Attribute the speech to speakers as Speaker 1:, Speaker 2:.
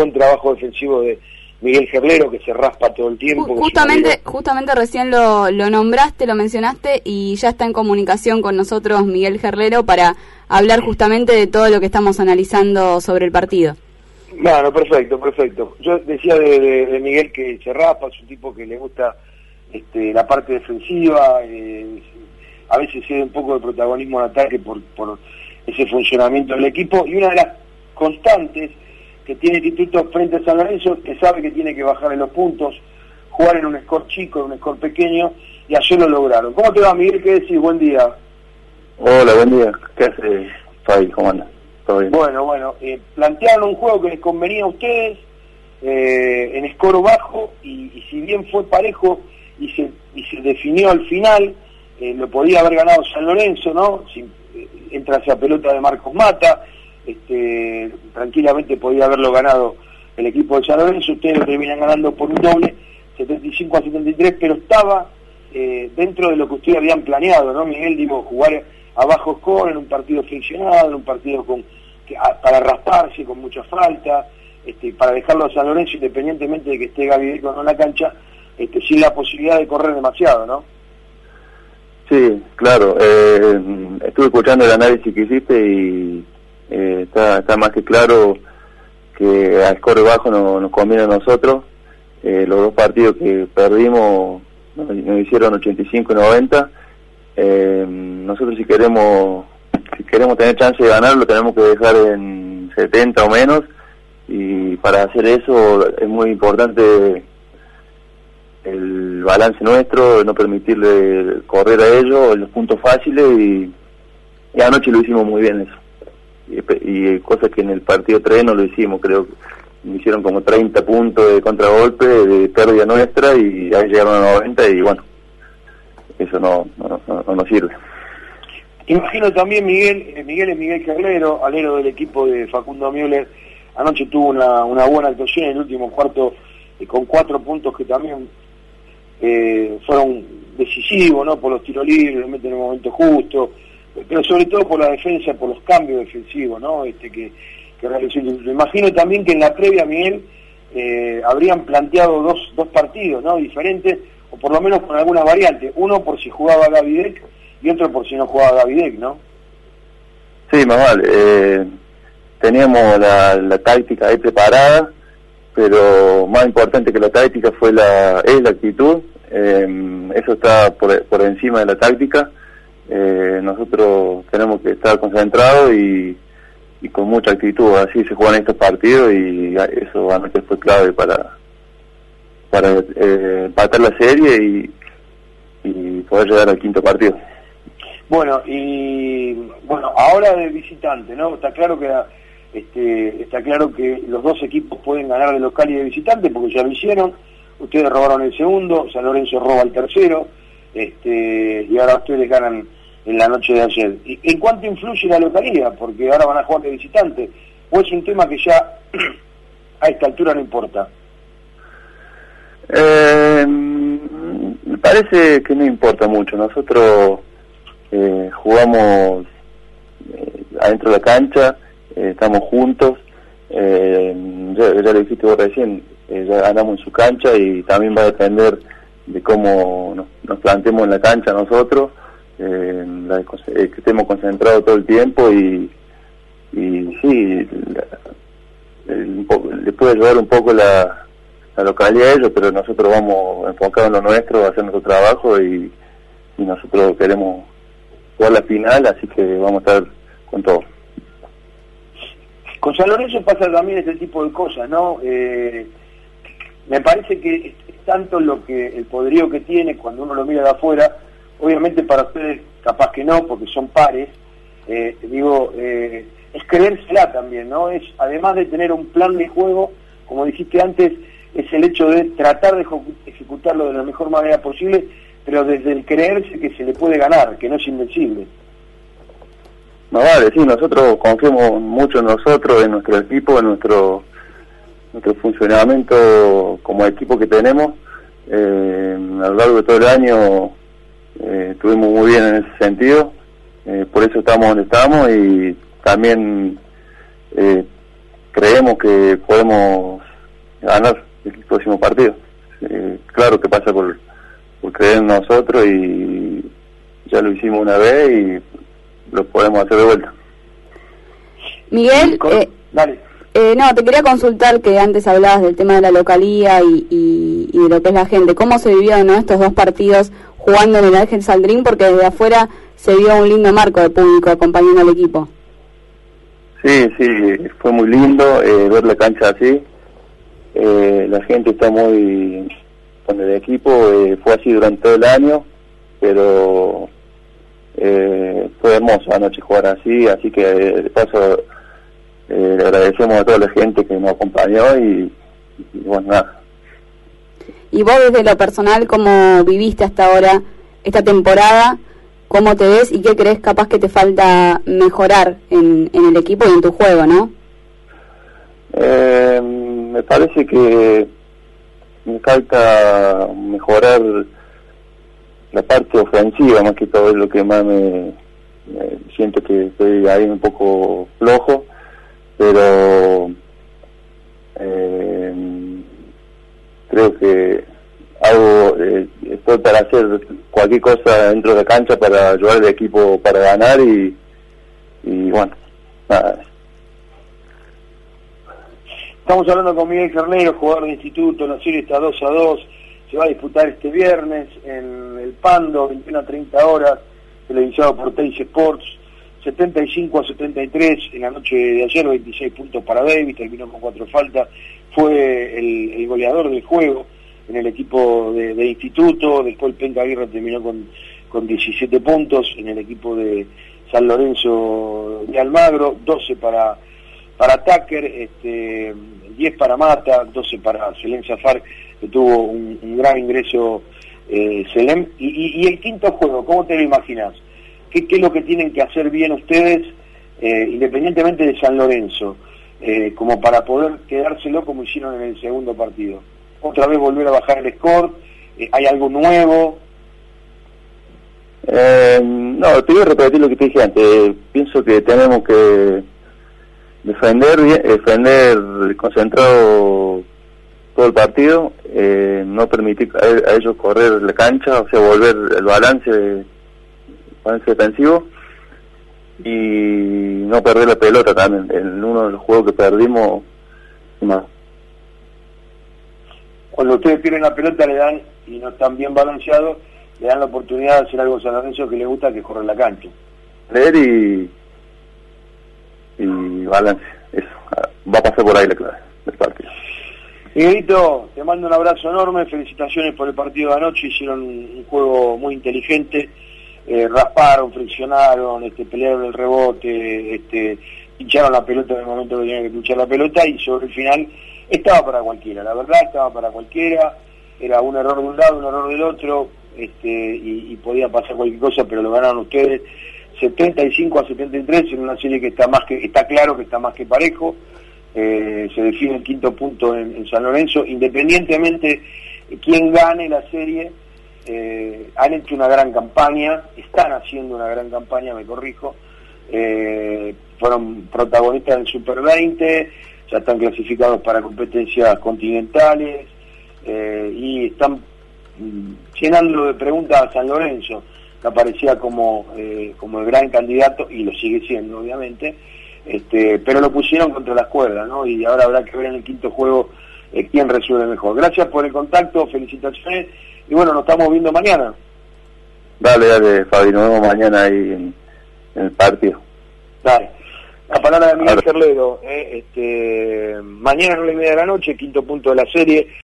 Speaker 1: buen trabajo defensivo de Miguel Gerlero que se raspa todo el tiempo.
Speaker 2: Justamente, justamente recién lo, lo nombraste, lo mencionaste y ya está en comunicación con nosotros Miguel Gerlero para hablar justamente de todo lo que estamos analizando sobre el partido.
Speaker 1: Bueno, perfecto, perfecto. Yo decía de, Miguel que se raspa, es un tipo que le gusta este, la parte defensiva, eh, a veces cede un poco de protagonismo en ataque por, por ese funcionamiento del equipo y una de las constantes que tiene Instituto frente a San Lorenzo, que sabe que tiene que bajar en los puntos, jugar en un score chico, en un score pequeño, y ayer lo lograron. ¿Cómo te va, Miguel? ¿Qué decís? Buen día.
Speaker 3: Hola, buen día. ¿Qué hace, Fabi? ¿Cómo anda?
Speaker 1: Bueno, bueno, eh, plantearon un juego que les convenía a ustedes, eh, en score bajo, y, si bien fue parejo y se, y se definió al final, eh, lo podía haber ganado San Lorenzo, ¿no? Si, entra esa pelota de Marcos Mata, este, tranquilamente podía haberlo ganado el equipo de San Lorenzo, ustedes lo terminan ganando por un doble, 75 a 73, pero estaba eh, dentro de lo que ustedes habían planeado, ¿no, Miguel? Digo, jugar a bajo score en un partido friccionado, en un partido con para rasparse, con mucha falta, este, para dejarlo a San Lorenzo, independientemente de que esté Gaby o no en la cancha, este, sin la posibilidad de correr demasiado, ¿no?
Speaker 3: Sí, claro. Eh, estuve escuchando el análisis que hiciste y está, más que claro que a score bajo no, nos conviene a nosotros. Eh, los dos partidos que perdimos nos, hicieron 85 y 90. Eh, nosotros si queremos si queremos tener chance de ganar lo tenemos que dejar en 70 o menos y para hacer eso es muy importante el balance nuestro, no permitirle correr a ellos los puntos fáciles y, y anoche lo hicimos muy bien eso y, cosas que en el partido 3 no lo hicimos, creo hicieron como 30 puntos de contragolpe, de pérdida nuestra y ahí llegaron a 90 y bueno, eso no, no, no, sirve.
Speaker 1: Imagino también Miguel, eh, Miguel es Miguel Carrero, alero del equipo de Facundo Müller, anoche tuvo una, una buena actuación en el último cuarto eh, con cuatro puntos que también eh, fueron decisivos, ¿no? Por los tiros libres, en el momento justo, pero sobre todo por la defensa, por los cambios defensivos, ¿no? Este que, Me imagino también que en la previa, Miguel, eh, habrían planteado dos, dos partidos, ¿no? Diferentes, o por lo menos con algunas variantes. Uno por si jugaba Gavidec y otro por si no jugaba Gavidec, ¿no?
Speaker 3: Sí, más. Eh, teníamos la, la táctica ahí preparada, pero más importante que la táctica fue la, es la actitud. Eh, eso está por, por encima de la táctica eh, nosotros tenemos que estar concentrados y, con mucha actitud, así se juegan estos partidos y eso anoche fue clave para para eh, empatar la serie y, y poder llegar al quinto partido.
Speaker 1: Bueno, y bueno, ahora de visitante, ¿no? Está claro que este, está claro que los dos equipos pueden ganar de local y de visitante porque ya lo hicieron. Ustedes robaron el segundo, San Lorenzo roba el tercero, este, y ahora ustedes ganan en la noche de ayer. ¿En cuánto influye la localidad? Porque ahora van a jugar de visitante. ¿O es un tema que ya a esta altura no importa?
Speaker 3: Eh, parece que no importa mucho. Nosotros eh, jugamos eh, adentro de la cancha, estamos juntos. ya, ya lo dijiste vos recién, ya ganamos en su cancha y también va a depender de cómo nos, nos planteemos en la cancha nosotros eh, la, que estemos concentrados todo el tiempo y, y sí, le puede ayudar un poco la, la localidad a ellos, pero nosotros vamos enfocados en lo nuestro, a hacer nuestro trabajo y, nosotros queremos jugar la final, así que vamos a estar con todo.
Speaker 1: Con San Lorenzo pasa también este tipo de cosas, ¿no? Eh, me parece que es tanto lo que el poderío que tiene cuando uno lo mira de afuera, obviamente para ustedes capaz que no, porque son pares, eh, digo, eh, es creérsela también, ¿no? Es, además de tener un plan de juego, como dijiste antes, es el hecho de tratar de ejecutarlo de la mejor manera posible, pero desde el creerse que se le puede ganar, que no es invencible.
Speaker 3: No vale, sí, nosotros confiamos mucho en nosotros, en nuestro equipo, en nuestro nuestro funcionamiento como equipo que tenemos. Eh, a lo largo de todo el año eh, estuvimos muy bien en ese sentido, eh, por eso estamos donde estamos y también eh, creemos que podemos ganar el próximo partido. Eh, claro que pasa por, por creer en nosotros y ya lo hicimos una vez y lo podemos hacer de vuelta.
Speaker 2: Miguel, eh, eh, no, te quería consultar que antes hablabas del tema de la localía y, y, de lo que es la gente. ¿Cómo se vivieron estos dos partidos jugando en el Ángel Saldrín? Porque desde afuera se vio un lindo marco de público acompañando al equipo.
Speaker 3: Sí, sí, fue muy lindo eh, ver la cancha así. Eh, la gente está muy con el equipo, eh, fue así durante todo el año, pero fue hermoso anoche jugar así, así que de paso le agradecemos a toda la gente que nos acompañó y, y bueno, nada.
Speaker 2: ¿Y vos desde lo personal cómo viviste hasta ahora esta temporada? cómo te ves y qué crees capaz que te falta mejorar en, en el equipo y en tu juego, ¿no?
Speaker 3: Eh, me parece que me falta mejorar la parte ofensiva más que todo es lo que más me, siento que estoy ahí un poco flojo pero eh, creo que hago eh, estoy para hacer cualquier cosa dentro de la cancha para ayudar al equipo para ganar y, bueno nada
Speaker 1: estamos hablando con Miguel Carnero jugador de instituto la serie está 2 a 2 se va a disputar este viernes en el Pando 21 a 30 horas televisado por Teis Sports 75 a 73 en la noche de ayer 26 puntos para Davis terminó con cuatro faltas fue el, goleador del juego en el equipo de, instituto, después el Penca Aguirre terminó con, con 17 puntos, en el equipo de San Lorenzo de Almagro, 12 para, para Tucker, este, 10 para Mata, 12 para Selem Zafar, que tuvo un, gran ingreso eh, Selem. Y, el quinto juego, ¿cómo te lo imaginas? ¿Qué, es lo que tienen que hacer bien ustedes, eh, independientemente de San Lorenzo, eh, como para poder quedárselo como hicieron en el segundo partido? otra vez volver a bajar el score? Eh, ¿Hay algo nuevo?
Speaker 3: No, te voy a repetir lo que te dije antes. Pienso que tenemos que defender, defender concentrado todo el partido, no permitir a, ellos correr la cancha, o sea, volver el balance, balance defensivo y no perder la pelota también. En uno de los juegos que perdimos, más
Speaker 1: cuando ustedes pierden la pelota le dan, y no están bien balanceados, le dan la oportunidad de hacer algo a San Lorenzo que le gusta, que es correr la cancha.
Speaker 3: Leer y, y balance, eso. Va a pasar por ahí la clave del partido.
Speaker 1: Miguelito, te mando un abrazo enorme, felicitaciones por el partido de anoche, hicieron un juego muy inteligente, eh, rasparon, friccionaron, este, pelearon el rebote, este, pincharon la pelota en el momento que tenían que pinchar la pelota y sobre el final estaba para cualquiera, la verdad estaba para cualquiera, era un error de un lado, un error del otro, este, y, podía pasar cualquier cosa, pero lo ganaron ustedes. 75 a 73 en una serie que está más que está claro que está más que parejo. Eh, se define el quinto punto en, San Lorenzo, independientemente de quién gane la serie, eh, han hecho una gran campaña, están haciendo una gran campaña, me corrijo, eh, fueron protagonistas del Super 20, ya están clasificados para competencias continentales eh, y están mm, llenando de preguntas a San Lorenzo, que aparecía como, como el gran candidato y lo sigue siendo obviamente, este, pero lo pusieron contra las cuerdas ¿no? y ahora habrá que ver en el quinto juego quién resuelve mejor. Gracias por el contacto, felicitaciones y bueno, nos estamos viendo mañana.
Speaker 3: Dale, dale, Fabi, nos vemos mañana ahí en, en el partido.
Speaker 1: Dale. La palabra de Miguel Cerlero, eh, este, mañana a las nueve y media de la noche, quinto punto de la serie.